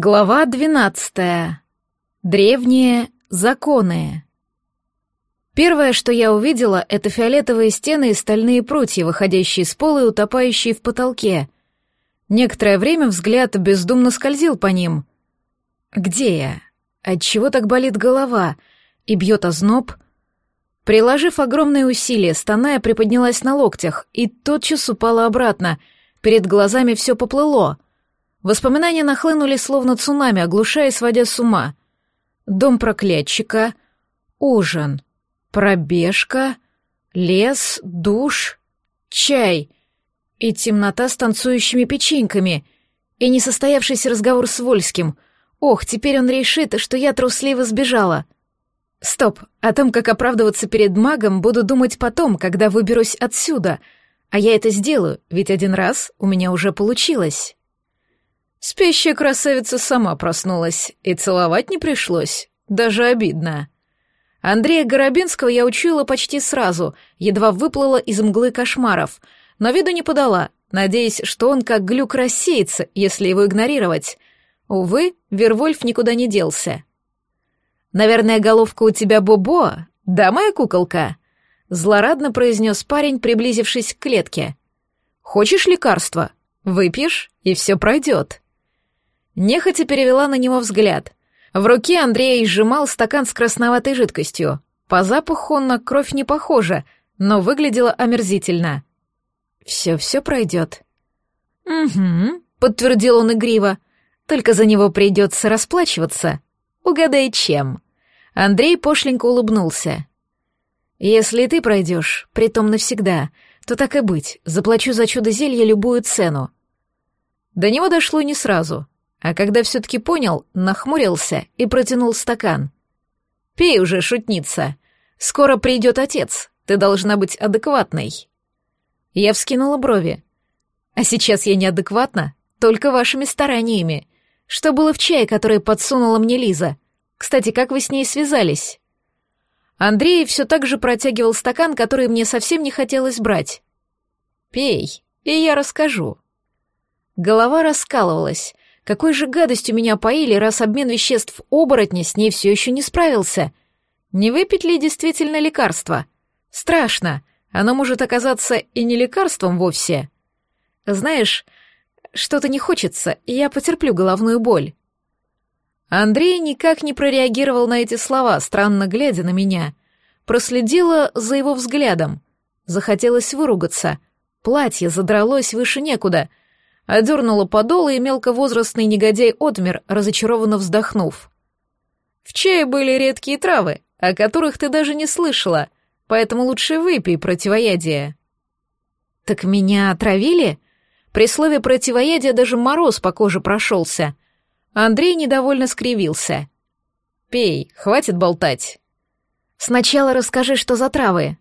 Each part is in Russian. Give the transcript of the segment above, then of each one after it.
Глава двенадцатая. Древние законы. Первое, что я увидела, это фиолетовые стены и стальные прутья, выходящие из пола и утопающие в потолке. Некоторое время взгляд бездумно скользил по ним. Где я? Отчего так болит голова? И бьет озноб? Приложив огромные усилия, стоная приподнялась на локтях и тотчас упала обратно. Перед глазами все поплыло — Воспоминания нахлынули словно цунами, оглушая и сводя с ума. Дом проклятчика, ужин, пробежка, лес, душ, чай и темнота с танцующими печеньками, и несостоявшийся разговор с Вольским. Ох, теперь он решит, что я трусливо сбежала. Стоп, о том, как оправдываться перед магом, буду думать потом, когда выберусь отсюда. А я это сделаю, ведь один раз у меня уже получилось. Спящая красавица сама проснулась, и целовать не пришлось, даже обидно. Андрея Горобинского я учуяла почти сразу, едва выплыла из мглы кошмаров, но виду не подала, надеясь, что он как глюк рассеется, если его игнорировать. Увы, Вервольф никуда не делся. «Наверное, головка у тебя Бобо, да, моя куколка?» — злорадно произнес парень, приблизившись к клетке. «Хочешь лекарства? Выпьешь, и все пройдет». Нехотя перевела на него взгляд. В руке Андрей сжимал стакан с красноватой жидкостью. По запаху на кровь не похоже, но выглядело омерзительно. «Все-все пройдет». «Угу», — подтвердил он игриво. «Только за него придется расплачиваться. Угадай, чем». Андрей пошленько улыбнулся. «Если ты пройдешь, притом навсегда, то так и быть, заплачу за чудо зелья любую цену». До него дошло не сразу — а когда все-таки понял, нахмурился и протянул стакан. «Пей уже, шутница. Скоро придет отец. Ты должна быть адекватной». Я вскинула брови. «А сейчас я неадекватна? Только вашими стараниями. Что было в чае, который подсунула мне Лиза? Кстати, как вы с ней связались?» Андрей все так же протягивал стакан, который мне совсем не хотелось брать. «Пей, и я расскажу». Голова раскалывалась, какой же гадостью меня поили, раз обмен веществ оборотня с ней все еще не справился? Не выпить ли действительно лекарство? Страшно. Оно может оказаться и не лекарством вовсе. Знаешь, что-то не хочется, и я потерплю головную боль. Андрей никак не прореагировал на эти слова, странно глядя на меня. Проследила за его взглядом. Захотелось выругаться. Платье задралось выше некуда — Одернула подол, и мелковозрастный негодяй отмер, разочарованно вздохнув. «В чае были редкие травы, о которых ты даже не слышала, поэтому лучше выпей противоядие». «Так меня отравили?» При слове противоядия даже мороз по коже прошелся. Андрей недовольно скривился. «Пей, хватит болтать». «Сначала расскажи, что за травы».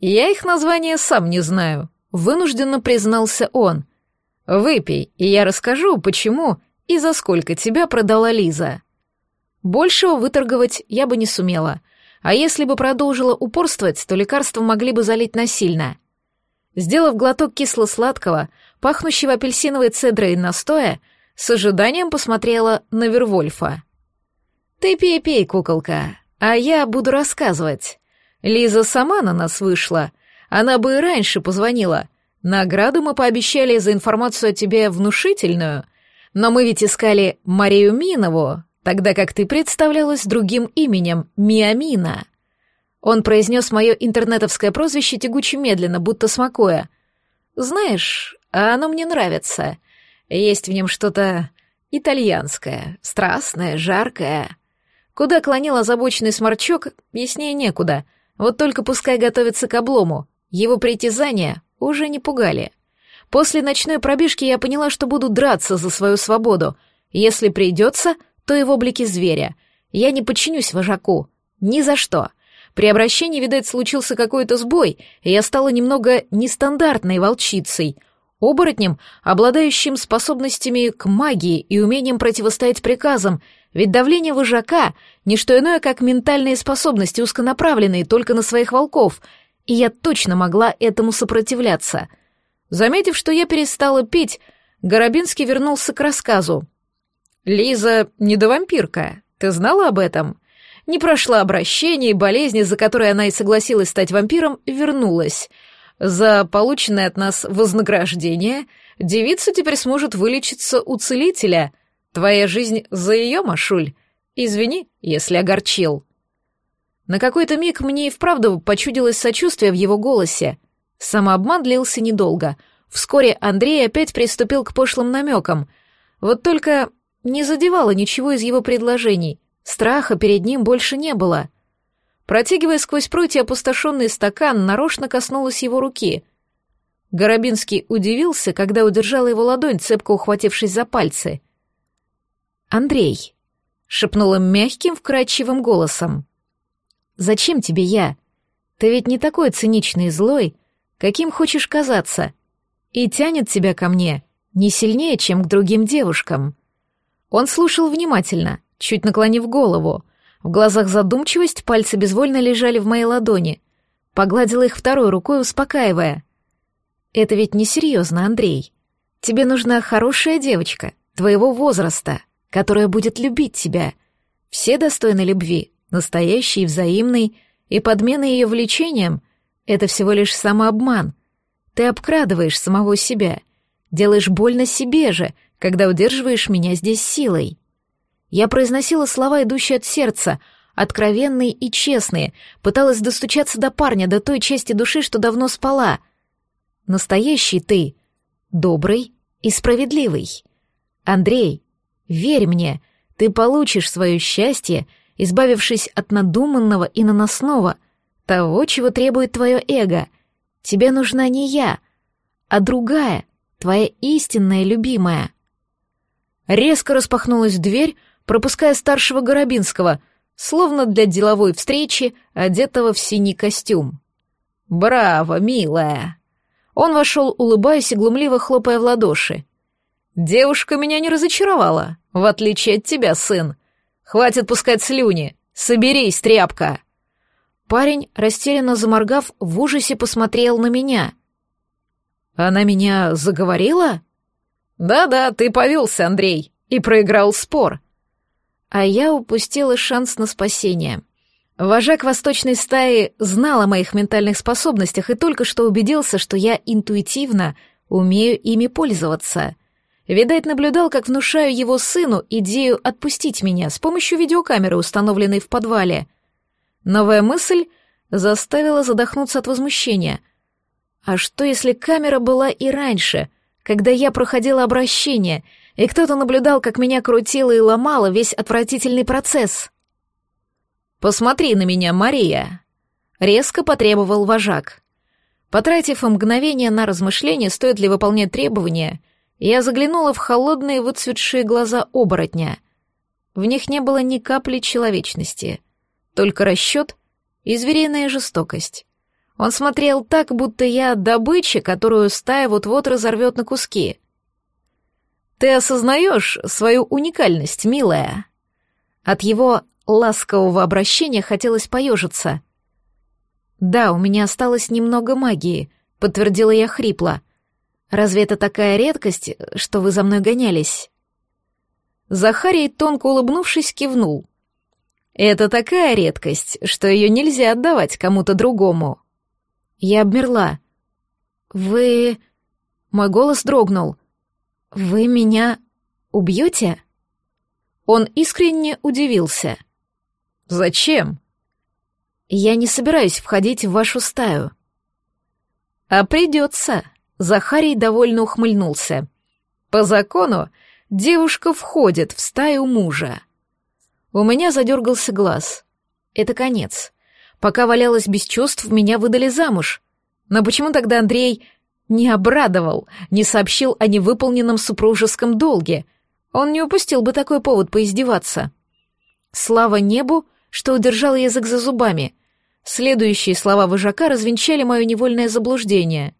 «Я их название сам не знаю», — вынужденно признался он. Выпей, и я расскажу, почему и за сколько тебя продала Лиза. Большего выторговать я бы не сумела, а если бы продолжила упорствовать, то лекарства могли бы залить насильно. Сделав глоток кисло-сладкого, пахнущего апельсиновой цедрой настоя, с ожиданием посмотрела на Вервольфа. «Ты пей-пей, куколка, а я буду рассказывать. Лиза сама на нас вышла, она бы и раньше позвонила, Награду мы пообещали за информацию о тебе внушительную, но мы ведь искали Марию Минову, тогда как ты представлялась другим именем Миамина. Он произнес мое интернетовское прозвище тягуче медленно, будто смакуя. Знаешь, а оно мне нравится. Есть в нем что-то итальянское, страстное, жаркое. Куда клонил озабоченный сморчок, яснее некуда. Вот только пускай готовится к облому. Его притязания уже не пугали. После ночной пробежки я поняла, что буду драться за свою свободу. Если придется, то и в облике зверя. Я не подчинюсь вожаку. Ни за что. При обращении, видать, случился какой-то сбой, и я стала немного нестандартной волчицей. Оборотнем, обладающим способностями к магии и умением противостоять приказам, ведь давление вожака — не что иное, как ментальные способности, узконаправленные только на своих волков — и я точно могла этому сопротивляться. Заметив, что я перестала пить, Горобинский вернулся к рассказу. Лиза недовампирка. Ты знала об этом? Не прошла обращение, и болезнь, из-за которой она и согласилась стать вампиром, вернулась. За полученное от нас вознаграждение девица теперь сможет вылечиться у целителя. Твоя жизнь за ее, Машуль. Извини, если огорчил. На какой-то миг мне и вправду почудилось сочувствие в его голосе. Самообман длился недолго. Вскоре Андрей опять приступил к пошлым намекам. Вот только не задевало ничего из его предложений. Страха перед ним больше не было. Протягивая сквозь прутья опустошенный стакан, нарочно коснулась его руки. Горобинский удивился, когда удержала его ладонь, цепко ухватившись за пальцы. «Андрей», — шепнула мягким, вкрадчивым голосом, — «зачем тебе я? Ты ведь не такой циничный и злой, каким хочешь казаться, и тянет тебя ко мне не сильнее, чем к другим девушкам». Он слушал внимательно, чуть наклонив голову. В глазах задумчивость, пальцы безвольно лежали в моей ладони. Погладила их второй рукой, успокаивая. «Это ведь несерьезно, Андрей. Тебе нужна хорошая девочка, твоего возраста, которая будет любить тебя. Все достойны любви, настоящей, взаимной, и подмена ее влечением — это всего лишь самообман. Ты обкрадываешь самого себя, делаешь больно себе же, когда удерживаешь меня здесь силой. Я произносила слова, идущие от сердца, откровенные и честные, пыталась достучаться до парня, до той части души, что давно спала. Настоящий ты, добрый и справедливый. Андрей, верь мне, ты получишь свое счастье, избавившись от надуманного и наносного, того, чего требует твое эго. Тебе нужна не я, а другая, твоя истинная любимая. Резко распахнулась дверь, пропуская старшего Горобинского, словно для деловой встречи, одетого в синий костюм. «Браво, милая!» Он вошел, улыбаясь и глумливо хлопая в ладоши. «Девушка меня не разочаровала, в отличие от тебя, сын. Хватит пускать слюни. Соберись, тряпка!» Парень, растерянно заморгав, в ужасе посмотрел на меня. «Она меня заговорила?» «Да-да, ты повелся, Андрей, и проиграл спор». А я упустила шанс на спасение. Вожак восточной стаи знал о моих ментальных способностях и только что убедился, что я интуитивно умею ими пользоваться. Видать, наблюдал, как внушаю его сыну идею отпустить меня с помощью видеокамеры, установленной в подвале. Новая мысль заставила задохнуться от возмущения. А что, если камера была и раньше — когда я проходила обращение, и кто-то наблюдал, как меня крутило и ломало весь отвратительный процесс. «Посмотри на меня, Мария!» — резко потребовал вожак. Потратив мгновение на размышление, стоит ли выполнять требования, я заглянула в холодные выцветшие глаза оборотня. В них не было ни капли человечности, только расчет и звериная жестокость. Он смотрел так, будто я добыча, которую стая вот-вот разорвет на куски. «Ты осознаешь свою уникальность, милая?» От его ласкового обращения хотелось поежиться. «Да, у меня осталось немного магии», — подтвердила я хрипло. «Разве это такая редкость, что вы за мной гонялись?» Захарий, тонко улыбнувшись, кивнул. «Это такая редкость, что ее нельзя отдавать кому-то другому». Я обмерла. «Вы...» Мой голос дрогнул. «Вы меня убьете?» Он искренне удивился. «Зачем?» «Я не собираюсь входить в вашу стаю». «А придется», — Захарий довольно ухмыльнулся. «По закону девушка входит в стаю мужа». У меня задергался глаз. Это конец. Пока валялась без чувств, меня выдали замуж. Но почему тогда Андрей не обрадовал, не сообщил о невыполненном супружеском долге? Он не упустил бы такой повод поиздеваться. Слава небу, что удержал язык за зубами. Следующие слова вожака развенчали мое невольное заблуждение.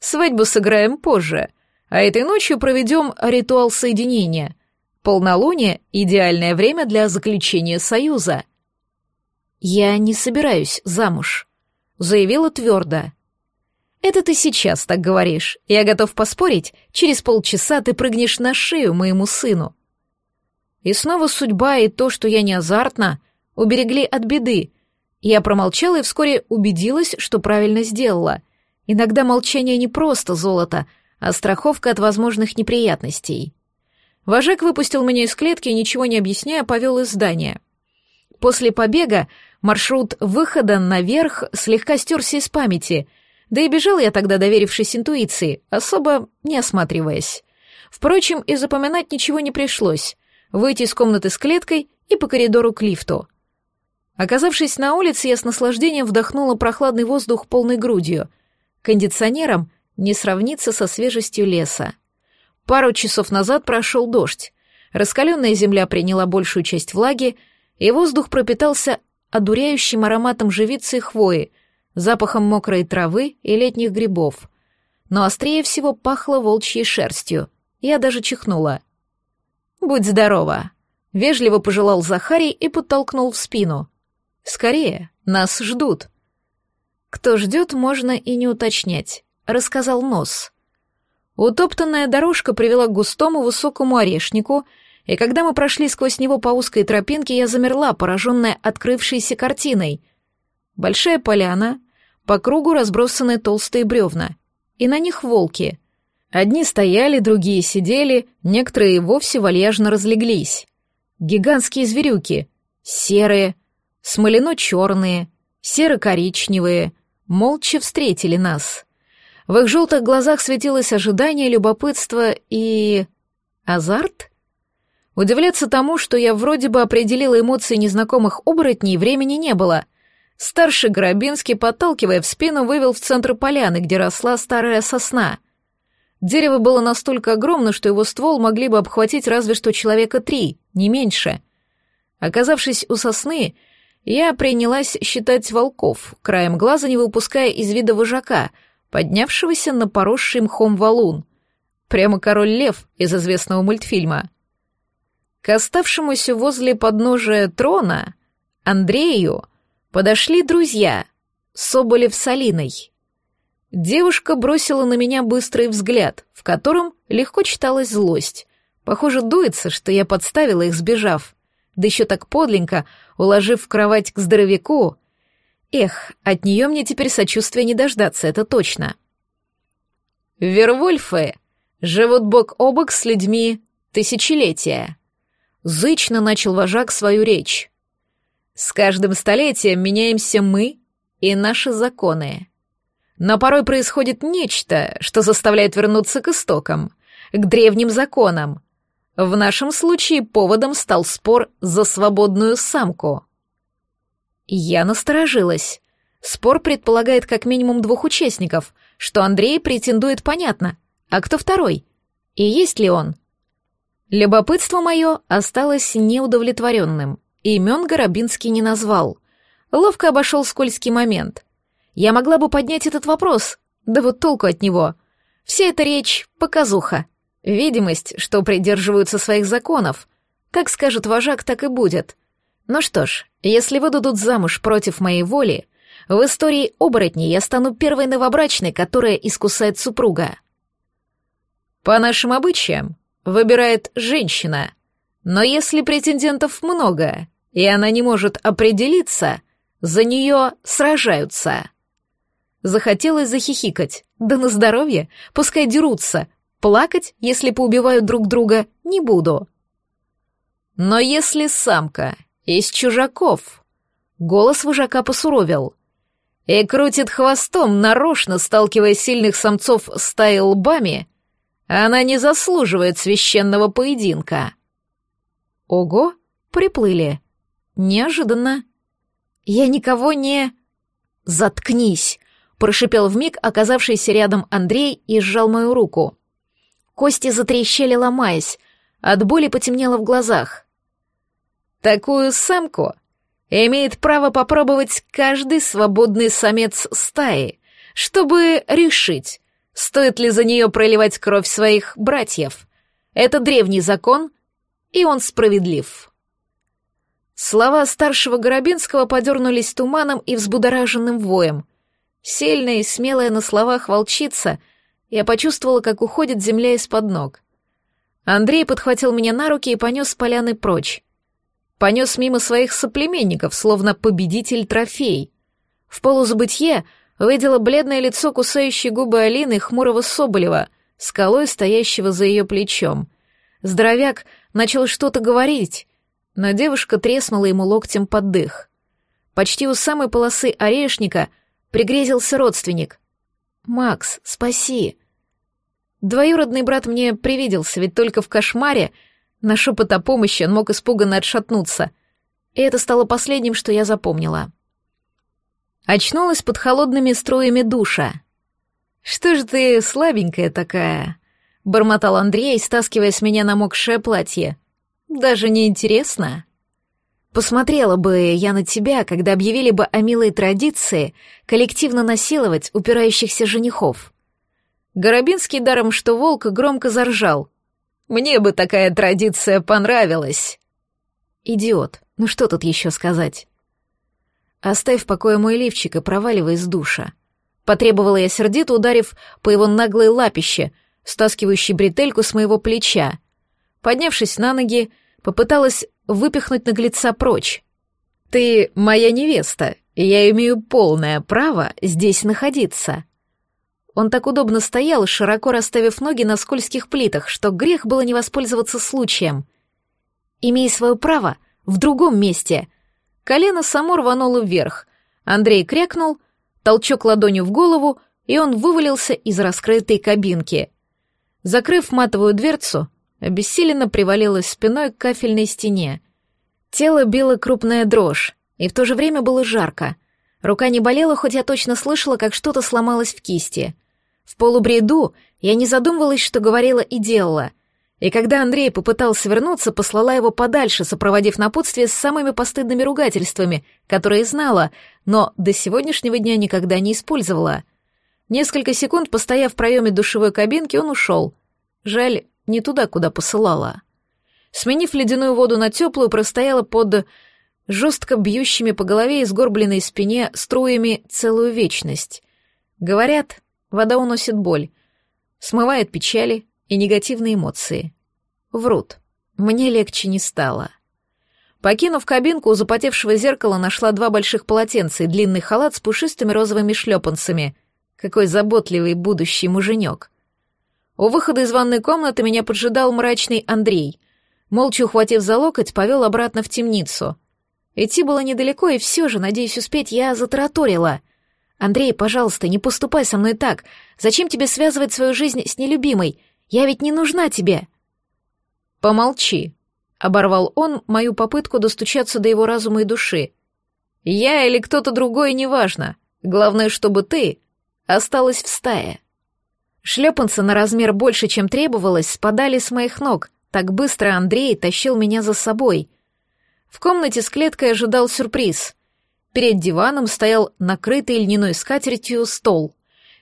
«Свадьбу сыграем позже, а этой ночью проведем ритуал соединения. Полнолуние — идеальное время для заключения союза». «Я не собираюсь замуж», — заявила твердо. «Это ты сейчас так говоришь. Я готов поспорить, через полчаса ты прыгнешь на шею моему сыну». И снова судьба и то, что я не азартна, уберегли от беды. Я промолчала и вскоре убедилась, что правильно сделала. Иногда молчание не просто золото, а страховка от возможных неприятностей. Вожак выпустил меня из клетки и, ничего не объясняя, повел из здания. После побега маршрут выхода наверх слегка стерся из памяти, да и бежал я тогда, доверившись интуиции, особо не осматриваясь. Впрочем, и запоминать ничего не пришлось. Выйти из комнаты с клеткой и по коридору к лифту. Оказавшись на улице, я с наслаждением вдохнула прохладный воздух полной грудью. Кондиционером не сравнится со свежестью леса. Пару часов назад прошел дождь. Раскаленная земля приняла большую часть влаги, и воздух пропитался одуряющим ароматом живицы и хвои, запахом мокрой травы и летних грибов. Но острее всего пахло волчьей шерстью. Я даже чихнула. «Будь здорова!» — вежливо пожелал Захарий и подтолкнул в спину. «Скорее, нас ждут». «Кто ждет, можно и не уточнять», — рассказал Нос. Утоптанная дорожка привела к густому высокому орешнику, и когда мы прошли сквозь него по узкой тропинке, я замерла, пораженная открывшейся картиной. Большая поляна, по кругу разбросаны толстые бревна, и на них волки. Одни стояли, другие сидели, некоторые вовсе вальяжно разлеглись. Гигантские зверюки, серые, смолено-черные, серо-коричневые, молча встретили нас. В их желтых глазах светилось ожидание, любопытство и... азарт? Удивляться тому, что я вроде бы определила эмоции незнакомых оборотней, времени не было. Старший Горобинский, подталкивая в спину, вывел в центр поляны, где росла старая сосна. Дерево было настолько огромно, что его ствол могли бы обхватить разве что человека три, не меньше. Оказавшись у сосны, я принялась считать волков, краем глаза не выпуская из вида вожака, поднявшегося на поросший мхом валун. Прямо король-лев из известного мультфильма. К оставшемуся возле подножия трона, Андрею, подошли друзья, Соболев с Алиной. Девушка бросила на меня быстрый взгляд, в котором легко читалась злость. Похоже, дуется, что я подставила их, сбежав да еще так подленько, уложив в кровать к здоровяку. Эх, от нее мне теперь сочувствия не дождаться, это точно. Вервольфы живут бок о бок с людьми тысячелетия. Зычно начал вожак свою речь. С каждым столетием меняемся мы и наши законы. Но порой происходит нечто, что заставляет вернуться к истокам, к древним законам, в нашем случае поводом стал спор за свободную самку. Я насторожилась. Спор предполагает как минимум двух участников, что Андрей претендует понятно, а кто второй? И есть ли он? Любопытство мое осталось неудовлетворенным. Имен Горобинский не назвал. Ловко обошел скользкий момент. Я могла бы поднять этот вопрос, да вот толку от него. Вся эта речь — показуха. Видимость, что придерживаются своих законов. Как скажет вожак, так и будет. Ну что ж, если выдадут замуж против моей воли, в истории оборотней я стану первой новобрачной, которая искусает супруга. По нашим обычаям, выбирает женщина. Но если претендентов много, и она не может определиться, за нее сражаются. Захотелось захихикать. Да на здоровье, пускай дерутся, Плакать, если поубивают друг друга, не буду. Но если самка из чужаков, голос вожака посуровил, и крутит хвостом, нарочно сталкивая сильных самцов стаи лбами, она не заслуживает священного поединка. Ого, приплыли. Неожиданно. Я никого не... Заткнись, прошипел вмиг оказавшийся рядом Андрей и сжал мою руку. Кости затрещали, ломаясь. От боли потемнело в глазах. Такую самку имеет право попробовать каждый свободный самец стаи, чтобы решить, стоит ли за нее проливать кровь своих братьев. Это древний закон, и он справедлив. Слова старшего Горобинского подернулись туманом и взбудораженным воем. Сильная и смелая на словах волчица — я почувствовала, как уходит земля из-под ног. Андрей подхватил меня на руки и понес с поляны прочь. Понес мимо своих соплеменников, словно победитель трофей. В полузабытье увидела бледное лицо кусающей губы Алины хмурого Соболева, скалой стоящего за ее плечом. Здоровяк начал что-то говорить, но девушка треснула ему локтем под дых. Почти у самой полосы орешника пригрезился родственник. «Макс, спаси!» Двоюродный брат мне привиделся, ведь только в кошмаре на шепот о помощи он мог испуганно отшатнуться. И это стало последним, что я запомнила. Очнулась под холодными струями душа. «Что же ты слабенькая такая?» — бормотал Андрей, стаскивая с меня намокшее платье. «Даже не интересно?» Посмотрела бы я на тебя, когда объявили бы о милой традиции коллективно насиловать упирающихся женихов. Горобинский, даром что волк, громко заржал. «Мне бы такая традиция понравилась!» «Идиот, ну что тут еще сказать?» «Оставь в покое мой лифчик и проваливай из душа», — потребовала я сердито, ударив по его наглой лапище, стаскивающей бретельку с моего плеча. Поднявшись на ноги, попыталась выпихнуть наглеца прочь. «Ты моя невеста, и я имею полное право здесь находиться», он так удобно стоял, широко расставив ноги на скользких плитах, что грех было не воспользоваться случаем. «Имей свое право в другом месте!» Колено само рвануло вверх. Андрей крякнул, толчок ладонью в голову, и он вывалился из раскрытой кабинки. Закрыв матовую дверцу, обессиленно привалилась спиной к кафельной стене. Тело било крупная дрожь, и в то же время было жарко. Рука не болела, хоть я точно слышала, как что-то сломалось в кисти. В полубреду я не задумывалась, что говорила и делала. И когда Андрей попытался вернуться, послала его подальше, сопроводив напутствие с самыми постыдными ругательствами, которые знала, но до сегодняшнего дня никогда не использовала. Несколько секунд, постояв в проеме душевой кабинки, он ушел. Жаль, не туда, куда посылала. Сменив ледяную воду на теплую, простояла под жестко бьющими по голове и сгорбленной спине струями целую вечность. Говорят, Вода уносит боль, смывает печали и негативные эмоции. Врут. Мне легче не стало. Покинув кабинку, у запотевшего зеркала нашла два больших полотенца и длинный халат с пушистыми розовыми шлепанцами. Какой заботливый будущий муженек. У выхода из ванной комнаты меня поджидал мрачный Андрей. Молча ухватив за локоть, повел обратно в темницу. Идти было недалеко, и все же, надеясь успеть, я затараторила. «Андрей, пожалуйста, не поступай со мной так. Зачем тебе связывать свою жизнь с нелюбимой? Я ведь не нужна тебе». «Помолчи», — оборвал он мою попытку достучаться до его разума и души. «Я или кто-то другой, неважно. Главное, чтобы ты осталась в стае». Шлепанцы на размер больше, чем требовалось, спадали с моих ног. Так быстро Андрей тащил меня за собой. В комнате с клеткой ожидал сюрприз. Перед диваном стоял накрытый льняной скатертью стол,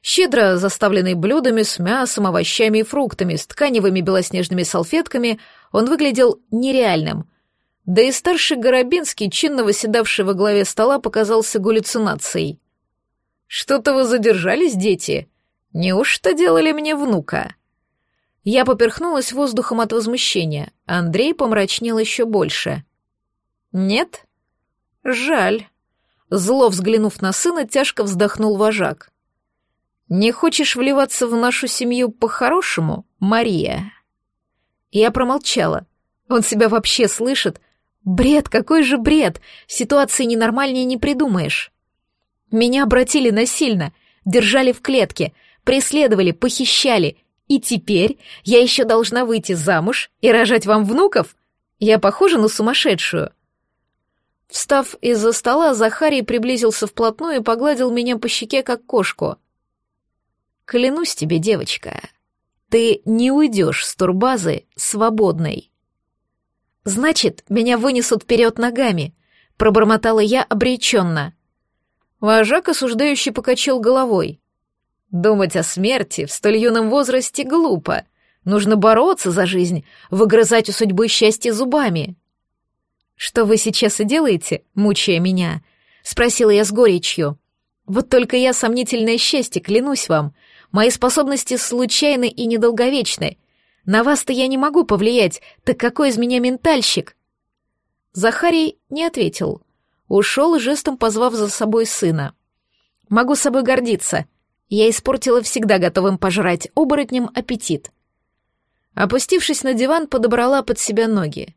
щедро заставленный блюдами с мясом, овощами и фруктами, с тканевыми белоснежными салфетками, он выглядел нереальным. Да и старший Горобинский, чинно восседавший во главе стола, показался галлюцинацией. «Что-то вы задержались, дети? Неужто делали мне внука?» Я поперхнулась воздухом от возмущения, Андрей помрачнел еще больше. «Нет? Жаль». Зло взглянув на сына, тяжко вздохнул вожак. «Не хочешь вливаться в нашу семью по-хорошему, Мария?» Я промолчала. Он себя вообще слышит? Бред, какой же бред! Ситуации ненормальнее не придумаешь. Меня обратили насильно, держали в клетке, преследовали, похищали, и теперь я еще должна выйти замуж и рожать вам внуков? Я похожа на сумасшедшую. Встав из-за стола, Захарий приблизился вплотную и погладил меня по щеке, как кошку. «Клянусь тебе, девочка, ты не уйдешь с турбазы свободной». «Значит, меня вынесут вперед ногами», — пробормотала я обреченно. Вожак осуждающий покачал головой. «Думать о смерти в столь юном возрасте глупо. Нужно бороться за жизнь, выгрызать у судьбы счастье зубами». «Что вы сейчас и делаете, мучая меня?» — спросила я с горечью. «Вот только я сомнительное счастье, клянусь вам. Мои способности случайны и недолговечны. На вас-то я не могу повлиять, так какой из меня ментальщик?» Захарий не ответил. Ушел, жестом позвав за собой сына. «Могу собой гордиться. Я испортила всегда готовым пожрать оборотням аппетит». Опустившись на диван, подобрала под себя ноги.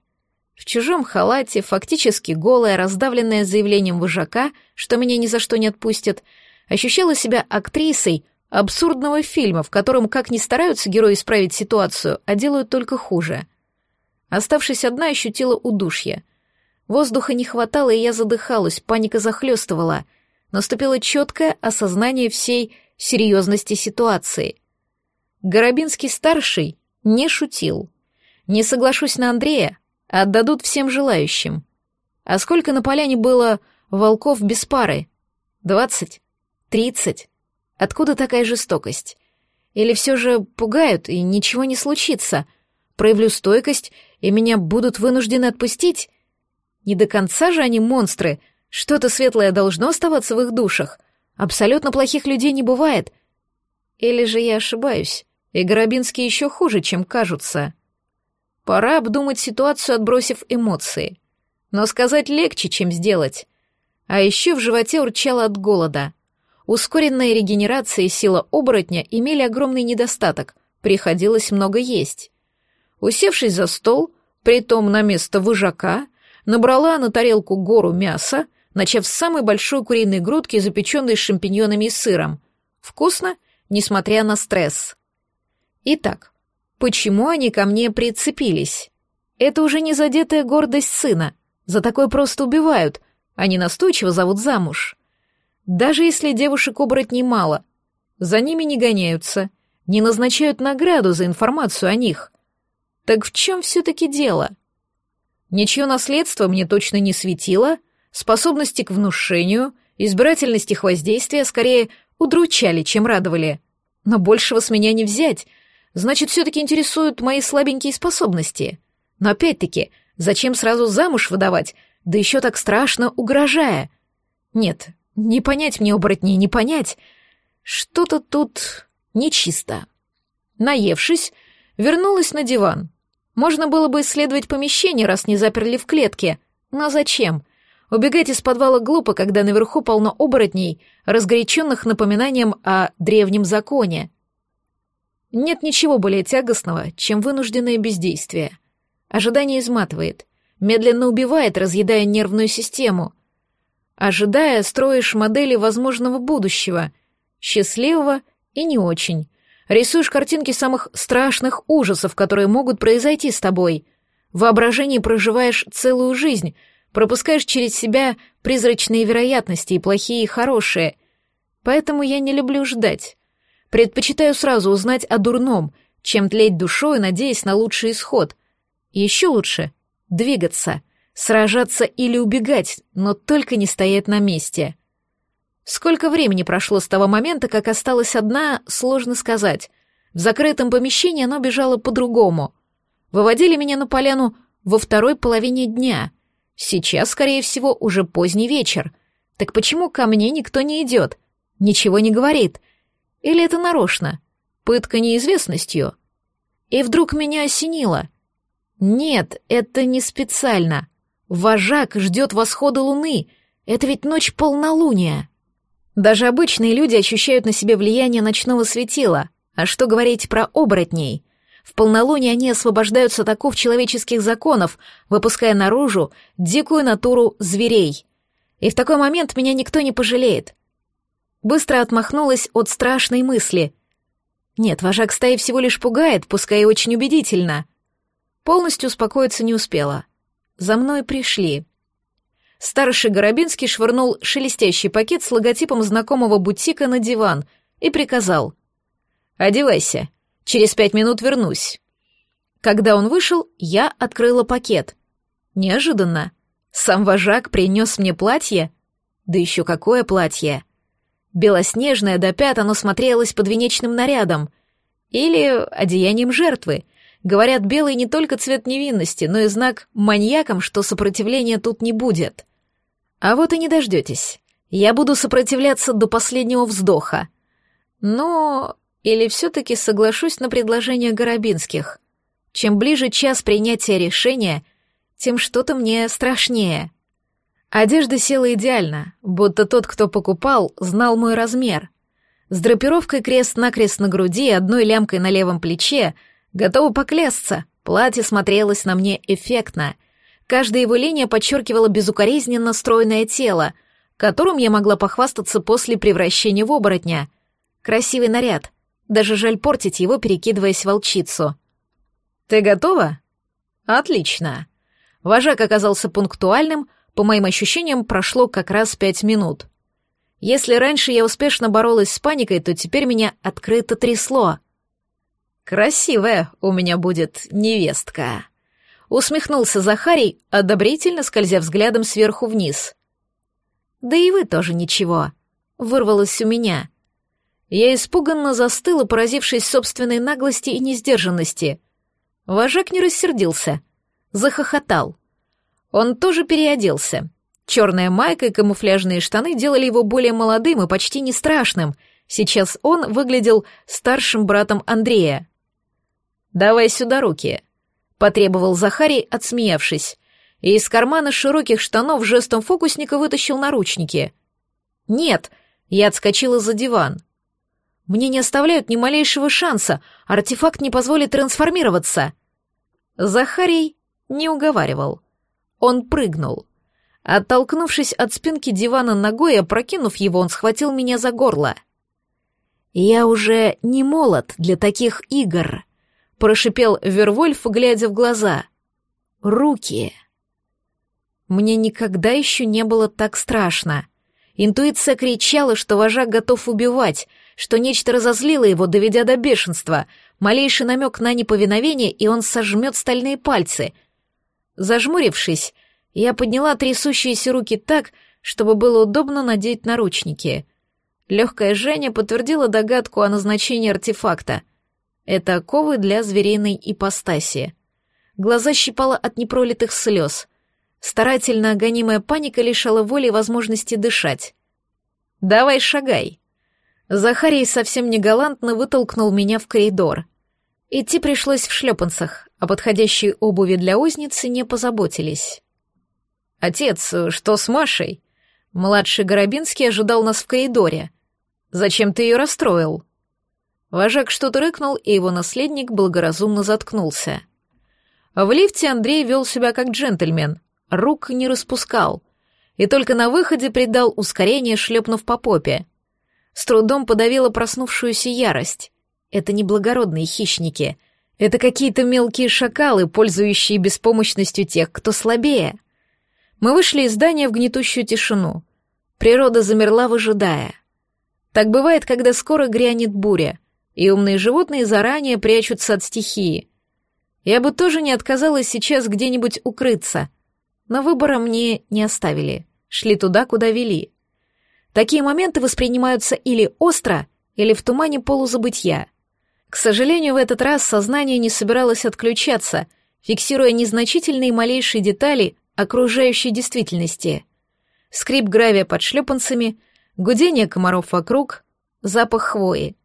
В чужом халате, фактически голая, раздавленная заявлением вожака, что меня ни за что не отпустят, ощущала себя актрисой абсурдного фильма, в котором, как ни стараются герои исправить ситуацию, а делают только хуже. Оставшись одна, ощутила удушье. Воздуха не хватало, и я задыхалась, паника захлестывала. Наступило четкое осознание всей серьезности ситуации. Горобинский-старший не шутил. Не соглашусь на Андрея, отдадут всем желающим. А сколько на поляне было волков без пары? Двадцать? Тридцать? Откуда такая жестокость? Или все же пугают, и ничего не случится? Проявлю стойкость, и меня будут вынуждены отпустить? Не до конца же они монстры. Что-то светлое должно оставаться в их душах. Абсолютно плохих людей не бывает. Или же я ошибаюсь, и Горобинские еще хуже, чем кажутся. Пора обдумать ситуацию, отбросив эмоции. Но сказать легче, чем сделать. А еще в животе урчало от голода. Ускоренная регенерация и сила оборотня имели огромный недостаток. Приходилось много есть. Усевшись за стол, притом на место выжака, набрала на тарелку гору мяса, начав с самой большой куриной грудки, запеченной с шампиньонами и сыром. Вкусно, несмотря на стресс. Итак, почему они ко мне прицепились? Это уже не задетая гордость сына. За такое просто убивают, они настойчиво зовут замуж. Даже если девушек-оборотней мало, за ними не гоняются, не назначают награду за информацию о них. Так в чем все-таки дело? — Ничье наследство мне точно не светило, способности к внушению, избирательность их воздействия скорее удручали, чем радовали. Но большего с меня не взять, значит, все-таки интересуют мои слабенькие способности. Но опять-таки, зачем сразу замуж выдавать, да еще так страшно угрожая? Нет, не понять мне, оборотней, не понять. Что-то тут нечисто. Наевшись, вернулась на диван — можно было бы исследовать помещение, раз не заперли в клетке. Но зачем? Убегать из подвала глупо, когда наверху полно оборотней, разгоряченных напоминанием о древнем законе. Нет ничего более тягостного, чем вынужденное бездействие. Ожидание изматывает, медленно убивает, разъедая нервную систему. Ожидая, строишь модели возможного будущего, счастливого и не очень. Рисуешь картинки самых страшных ужасов, которые могут произойти с тобой. В воображении проживаешь целую жизнь, пропускаешь через себя призрачные вероятности, и плохие, и хорошие. Поэтому я не люблю ждать. Предпочитаю сразу узнать о дурном, чем тлеть душой, надеясь на лучший исход. еще лучше — двигаться, сражаться или убегать, но только не стоять на месте. Сколько времени прошло с того момента, как осталась одна, сложно сказать. В закрытом помещении оно бежало по-другому. Выводили меня на поляну во второй половине дня. Сейчас, скорее всего, уже поздний вечер. Так почему ко мне никто не идет? Ничего не говорит? Или это нарочно? Пытка неизвестностью? И вдруг меня осенило. Нет, это не специально. Вожак ждет восхода луны. Это ведь ночь полнолуния. Даже обычные люди ощущают на себе влияние ночного светила, а что говорить про оборотней? В полнолуние они освобождаются от оков человеческих законов, выпуская наружу дикую натуру зверей. И в такой момент меня никто не пожалеет. Быстро отмахнулась от страшной мысли. Нет, вожак стаи всего лишь пугает, пускай и очень убедительно. Полностью успокоиться не успела. За мной пришли. Старший Горобинский швырнул шелестящий пакет с логотипом знакомого бутика на диван и приказал. «Одевайся. Через пять минут вернусь». Когда он вышел, я открыла пакет. Неожиданно. Сам вожак принес мне платье. Да еще какое платье! Белоснежное до пят оно смотрелось подвенечным нарядом. Или одеянием жертвы. Говорят, белый не только цвет невинности, но и знак маньякам, что сопротивления тут не будет. А вот и не дождетесь. Я буду сопротивляться до последнего вздоха. Но... Или все-таки соглашусь на предложение Горобинских. Чем ближе час принятия решения, тем что-то мне страшнее. Одежда села идеально, будто тот, кто покупал, знал мой размер. С драпировкой крест-накрест на груди и одной лямкой на левом плече, готова поклясться, платье смотрелось на мне эффектно. Каждая его линия подчеркивала безукоризненно стройное тело, которым я могла похвастаться после превращения в оборотня. Красивый наряд. Даже жаль портить его, перекидываясь в волчицу. «Ты готова?» «Отлично». Вожак оказался пунктуальным, по моим ощущениям, прошло как раз пять минут. Если раньше я успешно боролась с паникой, то теперь меня открыто трясло. «Красивая у меня будет невестка», — усмехнулся Захарий, одобрительно скользя взглядом сверху вниз. «Да и вы тоже ничего», — вырвалось у меня. Я испуганно застыла, поразившись собственной наглости и несдержанности — Вожак не рассердился, захохотал. Он тоже переоделся. Черная майка и камуфляжные штаны делали его более молодым и почти не страшным. Сейчас он выглядел старшим братом Андрея. «Давай сюда руки», — потребовал Захарий, отсмеявшись, и из кармана широких штанов жестом фокусника вытащил наручники. «Нет», — я отскочила за диван. «Мне не оставляют ни малейшего шанса, артефакт не позволит трансформироваться». Захарий не уговаривал. Он прыгнул. Оттолкнувшись от спинки дивана ногой, опрокинув его, он схватил меня за горло. «Я уже не молод для таких игр», — прошипел Вервольф, глядя в глаза. «Руки». Мне никогда еще не было так страшно. Интуиция кричала, что вожак готов убивать, что нечто разозлило его, доведя до бешенства, малейший намек на неповиновение, и он сожмет стальные пальцы. Зажмурившись, я подняла трясущиеся руки так, чтобы было удобно надеть наручники. Легкая Женя подтвердила догадку о назначении артефакта. Это оковы для звериной ипостаси. Глаза щипало от непролитых слез. Старательно гонимая паника лишала воли и возможности дышать. «Давай шагай», Захарий совсем не галантно вытолкнул меня в коридор. Идти пришлось в шлепанцах, а подходящей обуви для узницы не позаботились. «Отец, что с Машей?» Младший Горобинский ожидал нас в коридоре. «Зачем ты ее расстроил?» Вожак что-то рыкнул, и его наследник благоразумно заткнулся. В лифте Андрей вел себя как джентльмен, рук не распускал, и только на выходе придал ускорение, шлепнув по попе. С трудом подавила проснувшуюся ярость. Это не благородные хищники. Это какие-то мелкие шакалы, пользующие беспомощностью тех, кто слабее. Мы вышли из здания в гнетущую тишину. Природа замерла, выжидая. Так бывает, когда скоро грянет буря, и умные животные заранее прячутся от стихии. Я бы тоже не отказалась сейчас где-нибудь укрыться, но выбора мне не оставили. Шли туда, куда вели. Такие моменты воспринимаются или остро, или в тумане полузабытья. К сожалению, в этот раз сознание не собиралось отключаться, фиксируя незначительные малейшие детали окружающей действительности. Скрип гравия под шлепанцами, гудение комаров вокруг, запах хвои.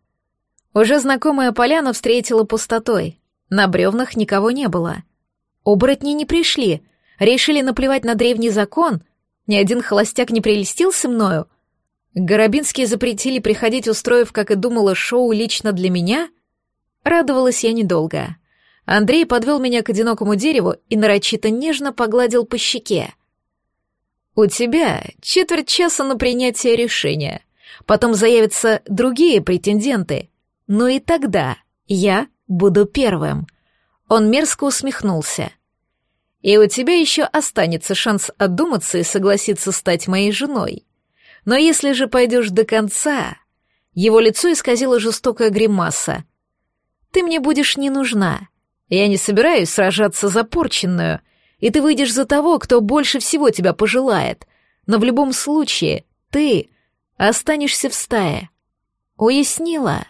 Уже знакомая поляна встретила пустотой. На бревнах никого не было. Оборотни не пришли, решили наплевать на древний закон. Ни один холостяк не прелестился мною, Горобинские запретили приходить, устроив, как и думала, шоу лично для меня? Радовалась я недолго. Андрей подвел меня к одинокому дереву и нарочито нежно погладил по щеке. «У тебя четверть часа на принятие решения. Потом заявятся другие претенденты. Но и тогда я буду первым». Он мерзко усмехнулся. «И у тебя еще останется шанс отдуматься и согласиться стать моей женой. Но если же пойдешь до конца...» Его лицо исказило жестокая гримаса. «Ты мне будешь не нужна. Я не собираюсь сражаться за порченную, и ты выйдешь за того, кто больше всего тебя пожелает. Но в любом случае ты останешься в стае. Уяснила?»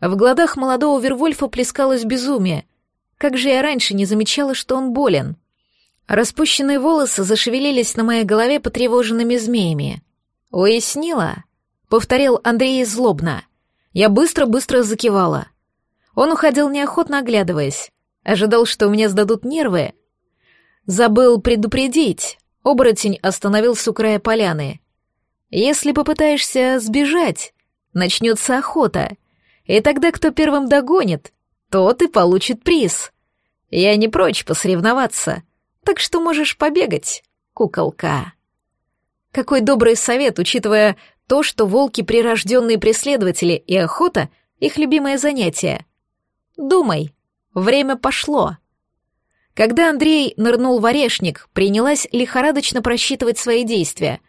В глазах молодого Вервольфа плескалось безумие. Как же я раньше не замечала, что он болен. Распущенные волосы зашевелились на моей голове потревоженными змеями. «Уяснила?» — повторил Андрей злобно. Я быстро-быстро закивала. Он уходил неохотно, оглядываясь. Ожидал, что у меня сдадут нервы. Забыл предупредить. Оборотень остановился у края поляны. Если попытаешься сбежать, начнется охота. И тогда кто первым догонит, тот и получит приз. Я не прочь посоревноваться, так что можешь побегать, куколка. Какой добрый совет, учитывая то, что волки — прирожденные преследователи, и охота — их любимое занятие. Думай, время пошло. Когда Андрей нырнул в орешник, принялась лихорадочно просчитывать свои действия.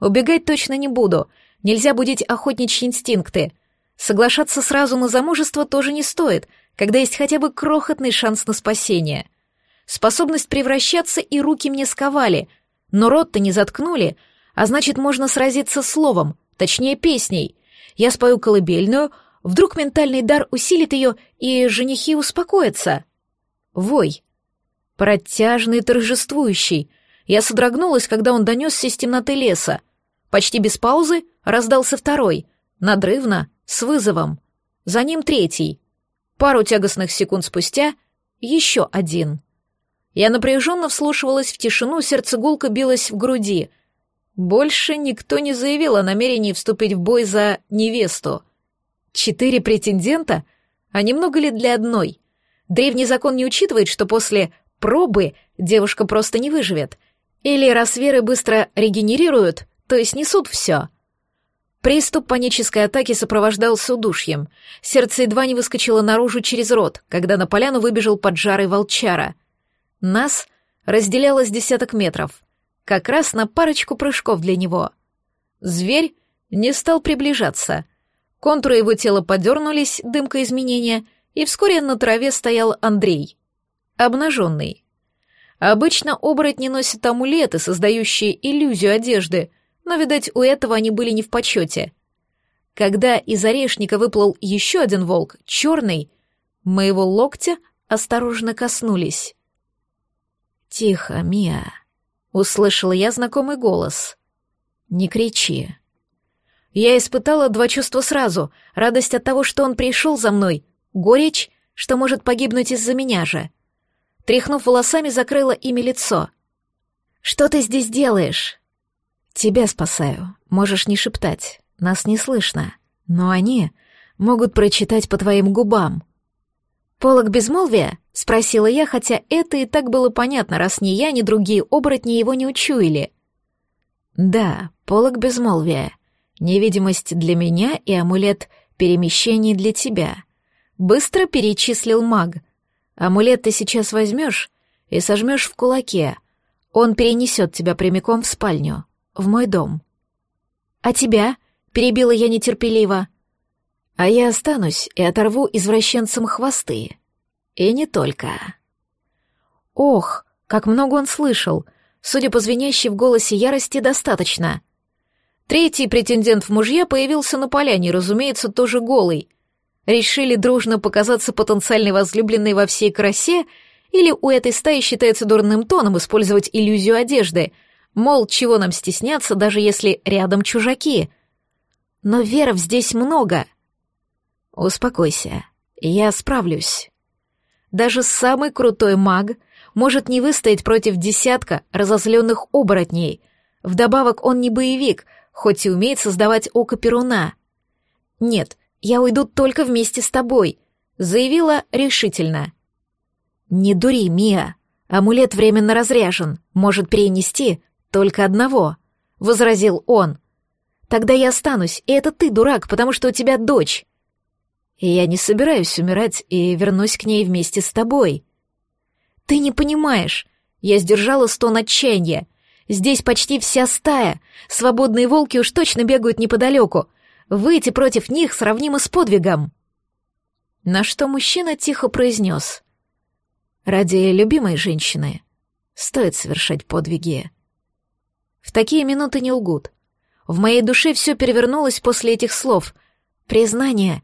Убегать точно не буду, нельзя будить охотничьи инстинкты. Соглашаться сразу на замужество тоже не стоит, когда есть хотя бы крохотный шанс на спасение. Способность превращаться и руки мне сковали, но рот-то не заткнули, а значит, можно сразиться словом, точнее песней. Я спою колыбельную, вдруг ментальный дар усилит ее, и женихи успокоятся. Вой. Протяжный, торжествующий. Я содрогнулась, когда он донесся из темноты леса. Почти без паузы раздался второй, надрывно, с вызовом. За ним третий. Пару тягостных секунд спустя еще один. Я напряженно вслушивалась в тишину, сердце гулко билось в груди. Больше никто не заявил о намерении вступить в бой за невесту. Четыре претендента? А немного ли для одной? Древний закон не учитывает, что после пробы девушка просто не выживет. Или раз веры быстро регенерируют, то есть несут все. Приступ панической атаки сопровождался удушьем. Сердце едва не выскочило наружу через рот, когда на поляну выбежал поджарый волчара. Нас разделялось десяток метров как раз на парочку прыжков для него. Зверь не стал приближаться. Контуры его тела подернулись, дымка изменения, и вскоре на траве стоял Андрей. Обнаженный. Обычно оборотни носят амулеты, создающие иллюзию одежды, но, видать, у этого они были не в почете. Когда из орешника выплыл еще один волк, черный, моего локтя осторожно коснулись. «Тихо, Мия», Услышала я знакомый голос. «Не кричи». Я испытала два чувства сразу. Радость от того, что он пришел за мной. Горечь, что может погибнуть из-за меня же. Тряхнув волосами, закрыла ими лицо. «Что ты здесь делаешь?» «Тебя спасаю. Можешь не шептать. Нас не слышно. Но они могут прочитать по твоим губам». «Полок безмолвия?» — спросила я, хотя это и так было понятно, раз ни я, ни другие оборотни его не учуяли. «Да, полок безмолвия. Невидимость для меня и амулет перемещений для тебя». Быстро перечислил маг. «Амулет ты сейчас возьмешь и сожмешь в кулаке. Он перенесет тебя прямиком в спальню, в мой дом». «А тебя?» — перебила я нетерпеливо. А я останусь и оторву извращенцам хвосты. И не только. Ох, как много он слышал. Судя по звенящей в голосе ярости, достаточно. Третий претендент в мужья появился на поляне, разумеется, тоже голый. Решили дружно показаться потенциальной возлюбленной во всей красе, или у этой стаи считается дурным тоном использовать иллюзию одежды, мол, чего нам стесняться, даже если рядом чужаки. Но веров здесь много — «Успокойся, я справлюсь». Даже самый крутой маг может не выстоять против десятка разозленных оборотней. Вдобавок он не боевик, хоть и умеет создавать око Перуна. «Нет, я уйду только вместе с тобой», — заявила решительно. «Не дури, Мия. Амулет временно разряжен, может перенести только одного», — возразил он. «Тогда я останусь, и это ты, дурак, потому что у тебя дочь». Я не собираюсь умирать и вернусь к ней вместе с тобой. Ты не понимаешь. Я сдержала стон отчаяния. Здесь почти вся стая. Свободные волки уж точно бегают неподалеку. Выйти против них сравнимо с подвигом. На что мужчина тихо произнес. Ради любимой женщины стоит совершать подвиги. В такие минуты не лгут. В моей душе все перевернулось после этих слов. Признание,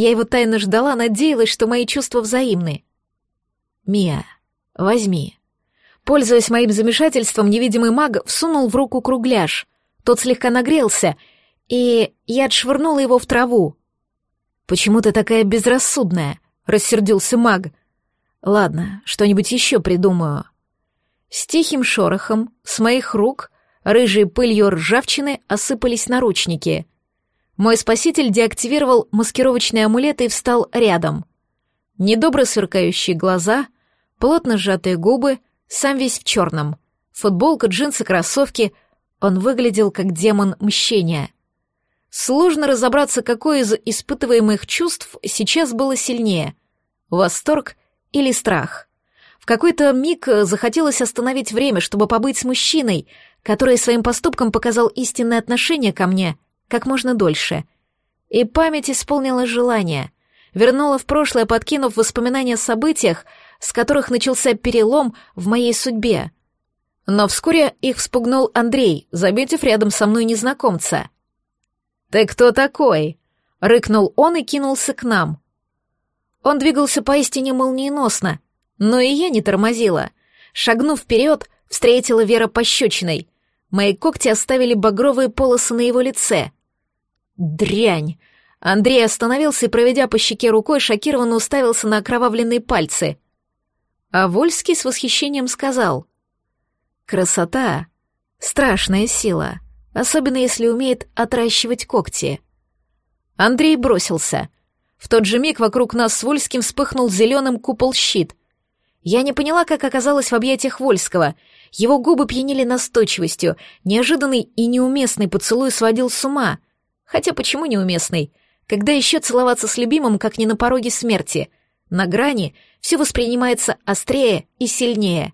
я его тайно ждала, надеялась, что мои чувства взаимны. «Мия, возьми». Пользуясь моим замешательством, невидимый маг всунул в руку кругляш. Тот слегка нагрелся, и я отшвырнула его в траву. «Почему ты такая безрассудная?» — рассердился маг. Ладно, что-нибудь еще придумаю. С тихим шорохом с моих рук рыжей пылью ржавчины осыпались наручники. Мой спаситель деактивировал маскировочный амулет и встал рядом. Недобро сверкающие глаза, плотно сжатые губы, сам весь в черном. Футболка, джинсы, кроссовки. Он выглядел как демон мщения. Сложно разобраться, какое из испытываемых чувств сейчас было сильнее — восторг или страх. В какой-то миг захотелось остановить время, чтобы побыть с мужчиной, который своим поступком показал истинное отношение ко мне как можно дольше. И память исполнила желание, вернула в прошлое, подкинув воспоминания о событиях, с которых начался перелом в моей судьбе. Но вскоре их вспугнул Андрей, заметив рядом со мной незнакомца. «Ты кто такой?» — рыкнул он и кинулся к нам. Он двигался поистине молниеносно, но и я не тормозила. Шагнув вперед, встретила Вера пощечиной. Мои когти оставили багровые полосы на его лице. «Дрянь!» Андрей остановился и, проведя по щеке рукой, шокированно уставился на окровавленные пальцы. А Вольский с восхищением сказал. «Красота — страшная сила, особенно если умеет отращивать когти». Андрей бросился. В тот же миг вокруг нас с Вольским вспыхнул зеленым купол-щит. Я не поняла, как оказалась в объятиях Вольского. Его губы пьянили настойчивостью, неожиданный и неуместный поцелуй сводил с ума. Хотя почему неуместный? Когда еще целоваться с любимым, как не на пороге смерти? На грани все воспринимается острее и сильнее.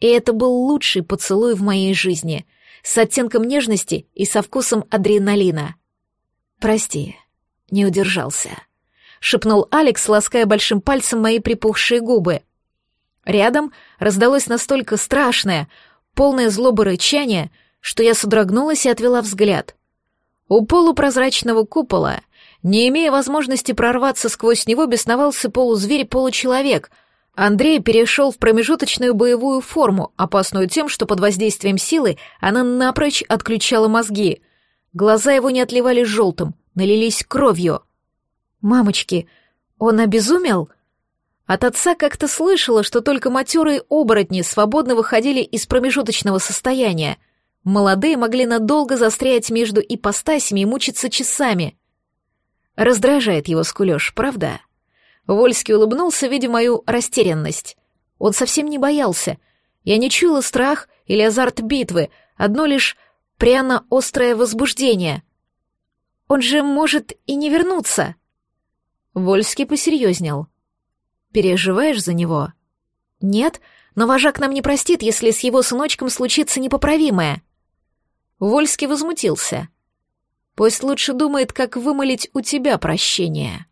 И это был лучший поцелуй в моей жизни, с оттенком нежности и со вкусом адреналина. «Прости, не удержался», — шепнул Алекс, лаская большим пальцем мои припухшие губы. Рядом раздалось настолько страшное, полное злобы рычание, что я содрогнулась и отвела взгляд. У полупрозрачного купола не имея возможности прорваться сквозь него, бесновался полузверь-получеловек. Андрей перешел в промежуточную боевую форму, опасную тем, что под воздействием силы она напрочь отключала мозги. Глаза его не отливали желтым, налились кровью. «Мамочки, он обезумел?» От отца как-то слышала, что только матерые оборотни свободно выходили из промежуточного состояния. Молодые могли надолго застрять между ипостасями и мучиться часами. Раздражает его скулёж, правда? Вольский улыбнулся, видя мою растерянность. Он совсем не боялся. Я не чуяла страх или азарт битвы, одно лишь пряно-острое возбуждение. Он же может и не вернуться. Вольский посерьезнел. Переживаешь за него? Нет, но вожак нам не простит, если с его сыночком случится непоправимое. Вольский возмутился. Пусть лучше думает, как вымолить у тебя прощение.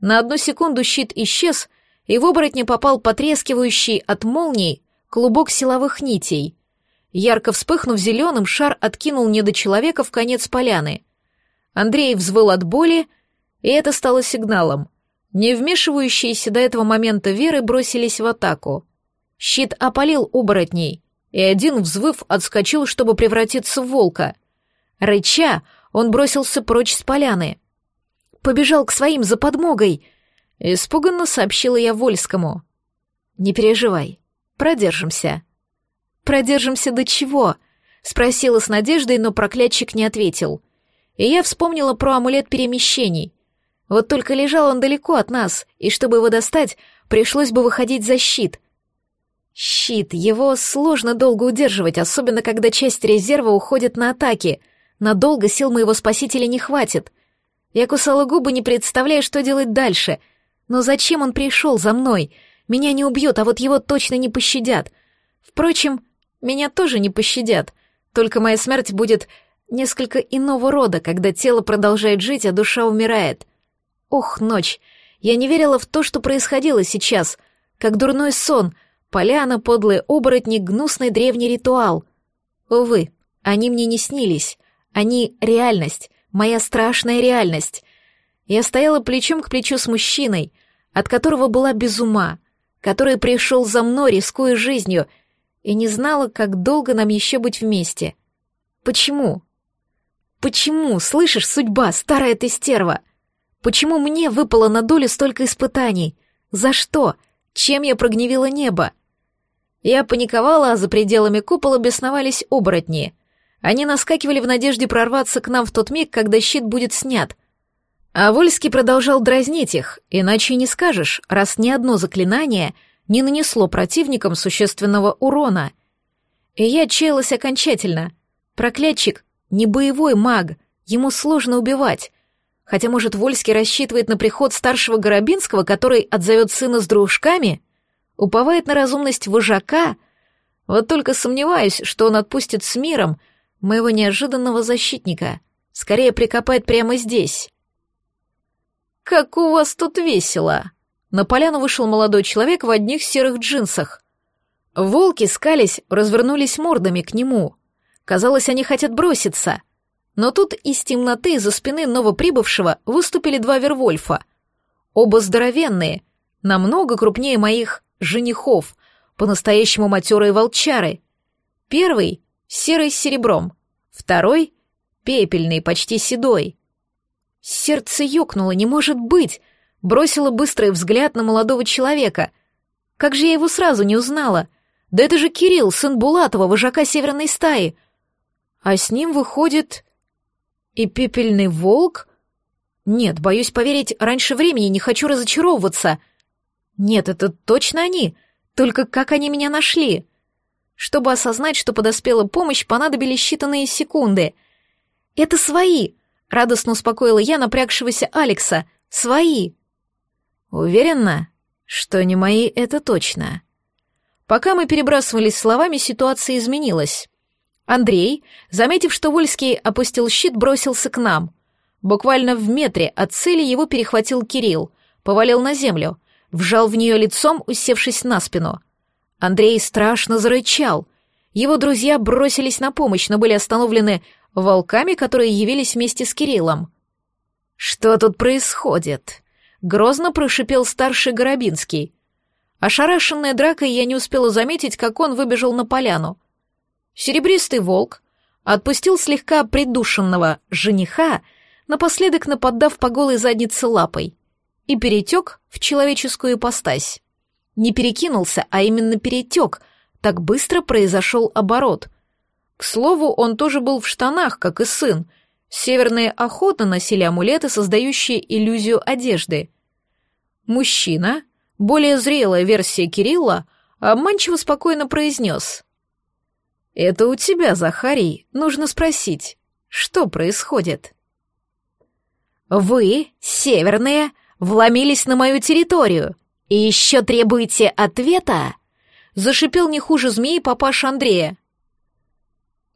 На одну секунду щит исчез, и в оборотня попал потрескивающий от молний клубок силовых нитей. Ярко вспыхнув зеленым, шар откинул недочеловека в конец поляны. Андрей взвыл от боли, и это стало сигналом. Не вмешивающиеся до этого момента веры бросились в атаку. Щит опалил оборотней, и один, взвыв, отскочил, чтобы превратиться в волка. Рыча, он бросился прочь с поляны. «Побежал к своим за подмогой!» — испуганно сообщила я Вольскому. «Не переживай, продержимся». «Продержимся до чего?» — спросила с надеждой, но проклятчик не ответил. И я вспомнила про амулет перемещений. Вот только лежал он далеко от нас, и чтобы его достать, пришлось бы выходить за щит. Щит, его сложно долго удерживать, особенно когда часть резерва уходит на атаки — Надолго сил моего спасителя не хватит. Я кусала губы, не представляя, что делать дальше. Но зачем он пришел за мной? Меня не убьют, а вот его точно не пощадят. Впрочем, меня тоже не пощадят. Только моя смерть будет несколько иного рода, когда тело продолжает жить, а душа умирает. Ох, ночь! Я не верила в то, что происходило сейчас. Как дурной сон, поляна, подлые оборотни, гнусный древний ритуал. Увы, они мне не снились. Они — реальность, моя страшная реальность. Я стояла плечом к плечу с мужчиной, от которого была без ума, который пришел за мной, рискуя жизнью, и не знала, как долго нам еще быть вместе. Почему? Почему, слышишь, судьба, старая ты стерва? Почему мне выпало на долю столько испытаний? За что? Чем я прогневила небо? Я паниковала, а за пределами купола бесновались оборотни. Они наскакивали в надежде прорваться к нам в тот миг, когда щит будет снят. А Вольский продолжал дразнить их, иначе не скажешь, раз ни одно заклинание не нанесло противникам существенного урона. И я отчаялась окончательно. Проклятчик — не боевой маг, ему сложно убивать. Хотя, может, Вольский рассчитывает на приход старшего Горобинского, который отзовет сына с дружками? Уповает на разумность вожака? Вот только сомневаюсь, что он отпустит с миром моего неожиданного защитника. Скорее прикопает прямо здесь. «Как у вас тут весело!» На поляну вышел молодой человек в одних серых джинсах. Волки скались, развернулись мордами к нему. Казалось, они хотят броситься. Но тут из темноты из-за спины новоприбывшего выступили два вервольфа. Оба здоровенные, намного крупнее моих женихов, по-настоящему матерые волчары. Первый серый с серебром, второй — пепельный, почти седой. Сердце ёкнуло, не может быть, бросила быстрый взгляд на молодого человека. Как же я его сразу не узнала? Да это же Кирилл, сын Булатова, вожака северной стаи. А с ним выходит... И пепельный волк? Нет, боюсь поверить раньше времени, не хочу разочаровываться. Нет, это точно они. Только как они меня нашли? Чтобы осознать, что подоспела помощь, понадобились считанные секунды. «Это свои!» — радостно успокоила я напрягшегося Алекса. «Свои!» «Уверена, что не мои, это точно». Пока мы перебрасывались словами, ситуация изменилась. Андрей, заметив, что Вольский опустил щит, бросился к нам. Буквально в метре от цели его перехватил Кирилл, повалил на землю, вжал в нее лицом, усевшись на спину — Андрей страшно зарычал. Его друзья бросились на помощь, но были остановлены волками, которые явились вместе с Кириллом. «Что тут происходит?» — грозно прошипел старший Горобинский. Ошарашенная дракой я не успела заметить, как он выбежал на поляну. Серебристый волк отпустил слегка придушенного жениха, напоследок наподдав по голой заднице лапой, и перетек в человеческую ипостась не перекинулся, а именно перетек. Так быстро произошел оборот. К слову, он тоже был в штанах, как и сын. Северные охотно носили амулеты, создающие иллюзию одежды. Мужчина, более зрелая версия Кирилла, обманчиво спокойно произнес. «Это у тебя, Захарий, нужно спросить, что происходит?» «Вы, северные, вломились на мою территорию», «И еще требуете ответа?» — зашипел не хуже змеи папаша Андрея.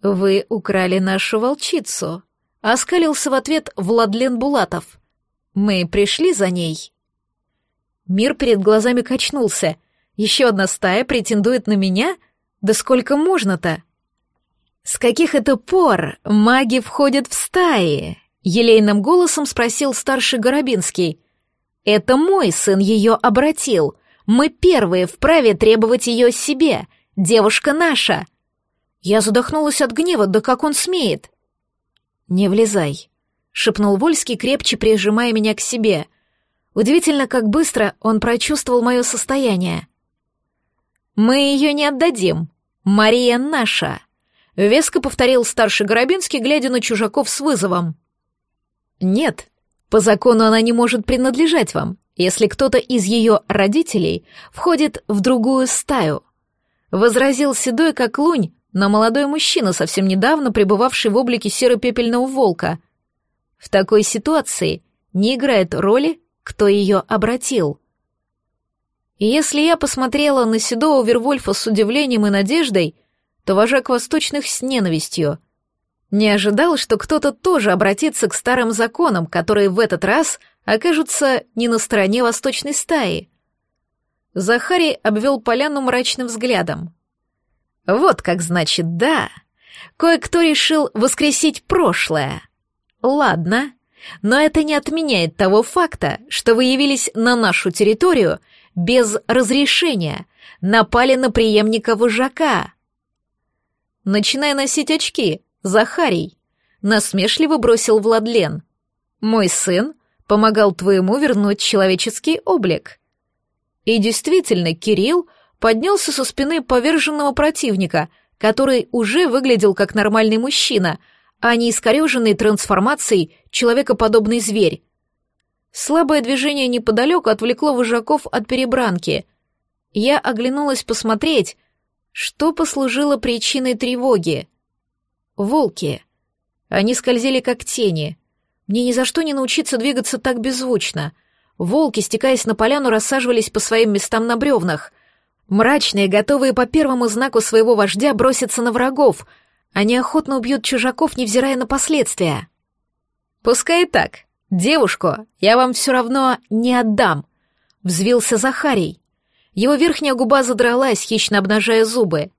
«Вы украли нашу волчицу», — оскалился в ответ Владлен Булатов. «Мы пришли за ней». Мир перед глазами качнулся. Еще одна стая претендует на меня? Да сколько можно-то? «С каких это пор маги входят в стаи?» — елейным голосом спросил старший Горобинский. Это мой сын ее обратил. Мы первые вправе требовать ее себе. Девушка наша. Я задохнулась от гнева, да как он смеет. Не влезай, шепнул Вольский, крепче прижимая меня к себе. Удивительно, как быстро он прочувствовал мое состояние. Мы ее не отдадим. Мария наша. Веско повторил старший Горобинский, глядя на чужаков с вызовом. Нет, по закону она не может принадлежать вам, если кто-то из ее родителей входит в другую стаю. Возразил седой, как лунь, но молодой мужчина, совсем недавно пребывавший в облике серо-пепельного волка. В такой ситуации не играет роли, кто ее обратил. Если я посмотрела на седого Вервольфа с удивлением и надеждой, то вожак восточных с ненавистью — не ожидал, что кто-то тоже обратится к старым законам, которые в этот раз окажутся не на стороне восточной стаи. Захарий обвел поляну мрачным взглядом. «Вот как значит да. Кое-кто решил воскресить прошлое. Ладно, но это не отменяет того факта, что вы явились на нашу территорию без разрешения, напали на преемника вожака. Начинай носить очки, Захарий, насмешливо бросил Владлен. Мой сын помогал твоему вернуть человеческий облик. И действительно, Кирилл поднялся со спины поверженного противника, который уже выглядел как нормальный мужчина, а не искореженный трансформацией человекоподобный зверь. Слабое движение неподалеку отвлекло вожаков от перебранки. Я оглянулась посмотреть, что послужило причиной тревоги. Волки. Они скользили как тени. Мне ни за что не научиться двигаться так беззвучно. Волки, стекаясь на поляну, рассаживались по своим местам на бревнах. Мрачные, готовые по первому знаку своего вождя броситься на врагов. Они охотно убьют чужаков, невзирая на последствия. «Пускай так. Девушку я вам все равно не отдам», — взвился Захарий. Его верхняя губа задралась, хищно обнажая зубы.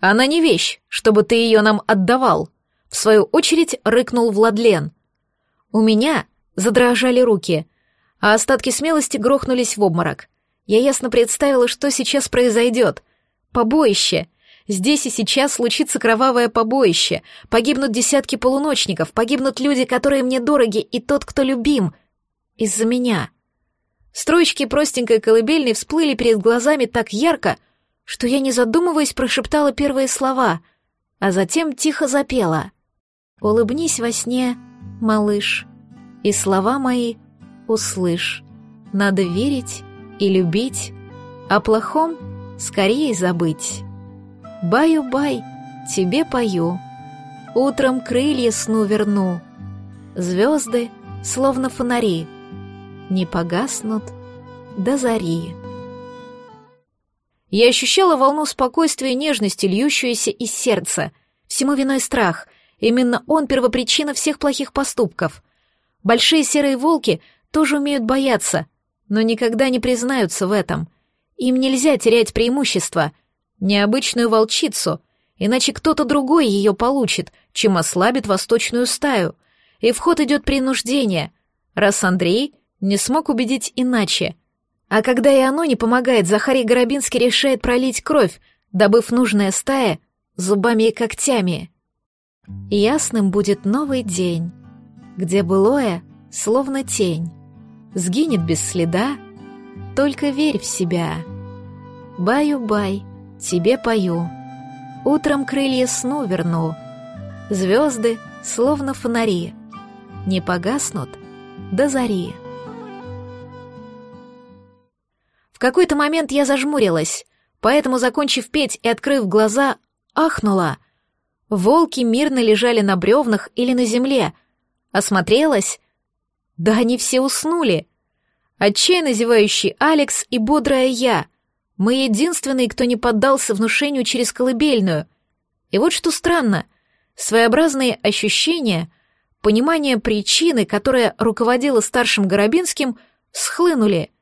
«Она не вещь, чтобы ты ее нам отдавал», — в свою очередь рыкнул Владлен. У меня задрожали руки, а остатки смелости грохнулись в обморок. Я ясно представила, что сейчас произойдет. Побоище. Здесь и сейчас случится кровавое побоище. Погибнут десятки полуночников, погибнут люди, которые мне дороги, и тот, кто любим. Из-за меня. Строчки простенькой колыбельной всплыли перед глазами так ярко, что я, не задумываясь, прошептала первые слова, а затем тихо запела. «Улыбнись во сне, малыш, и слова мои услышь. Надо верить и любить, о плохом скорее забыть. Баю-бай, тебе пою, утром крылья сну верну. Звезды, словно фонари, не погаснут до зари. Я ощущала волну спокойствия и нежности, льющуюся из сердца. Всему виной страх. Именно он первопричина всех плохих поступков. Большие серые волки тоже умеют бояться, но никогда не признаются в этом. Им нельзя терять преимущество. Необычную волчицу, иначе кто-то другой ее получит, чем ослабит восточную стаю. И в ход идет принуждение, раз Андрей не смог убедить иначе. А когда и оно не помогает, Захарий Горобинский решает пролить кровь, добыв нужное стая зубами и когтями. Ясным будет новый день, где былое, словно тень, сгинет без следа, только верь в себя. Баю-бай, тебе пою, утром крылья сну верну, звезды, словно фонари, не погаснут до зари. В какой-то момент я зажмурилась, поэтому, закончив петь и открыв глаза, ахнула. Волки мирно лежали на бревнах или на земле. Осмотрелась. Да они все уснули. Отчаянно зевающий Алекс и бодрая я. Мы единственные, кто не поддался внушению через колыбельную. И вот что странно. Своеобразные ощущения, понимание причины, которая руководила старшим Горобинским, схлынули —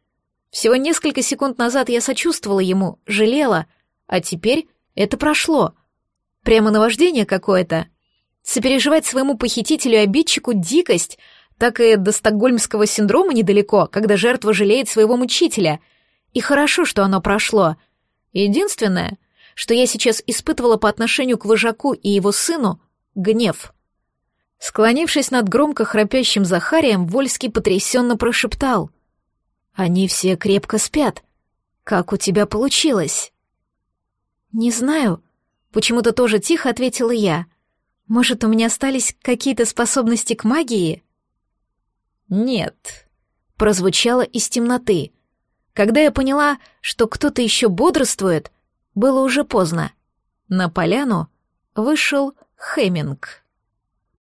всего несколько секунд назад я сочувствовала ему, жалела, а теперь это прошло. Прямо наваждение какое-то. Сопереживать своему похитителю обидчику дикость, так и до стокгольмского синдрома недалеко, когда жертва жалеет своего мучителя. И хорошо, что оно прошло. Единственное, что я сейчас испытывала по отношению к вожаку и его сыну — гнев. Склонившись над громко храпящим Захарием, Вольский потрясенно прошептал. Они все крепко спят. Как у тебя получилось? Не знаю. Почему-то тоже тихо ответила я. Может, у меня остались какие-то способности к магии? Нет. Прозвучало из темноты. Когда я поняла, что кто-то еще бодрствует, было уже поздно. На поляну вышел Хеминг.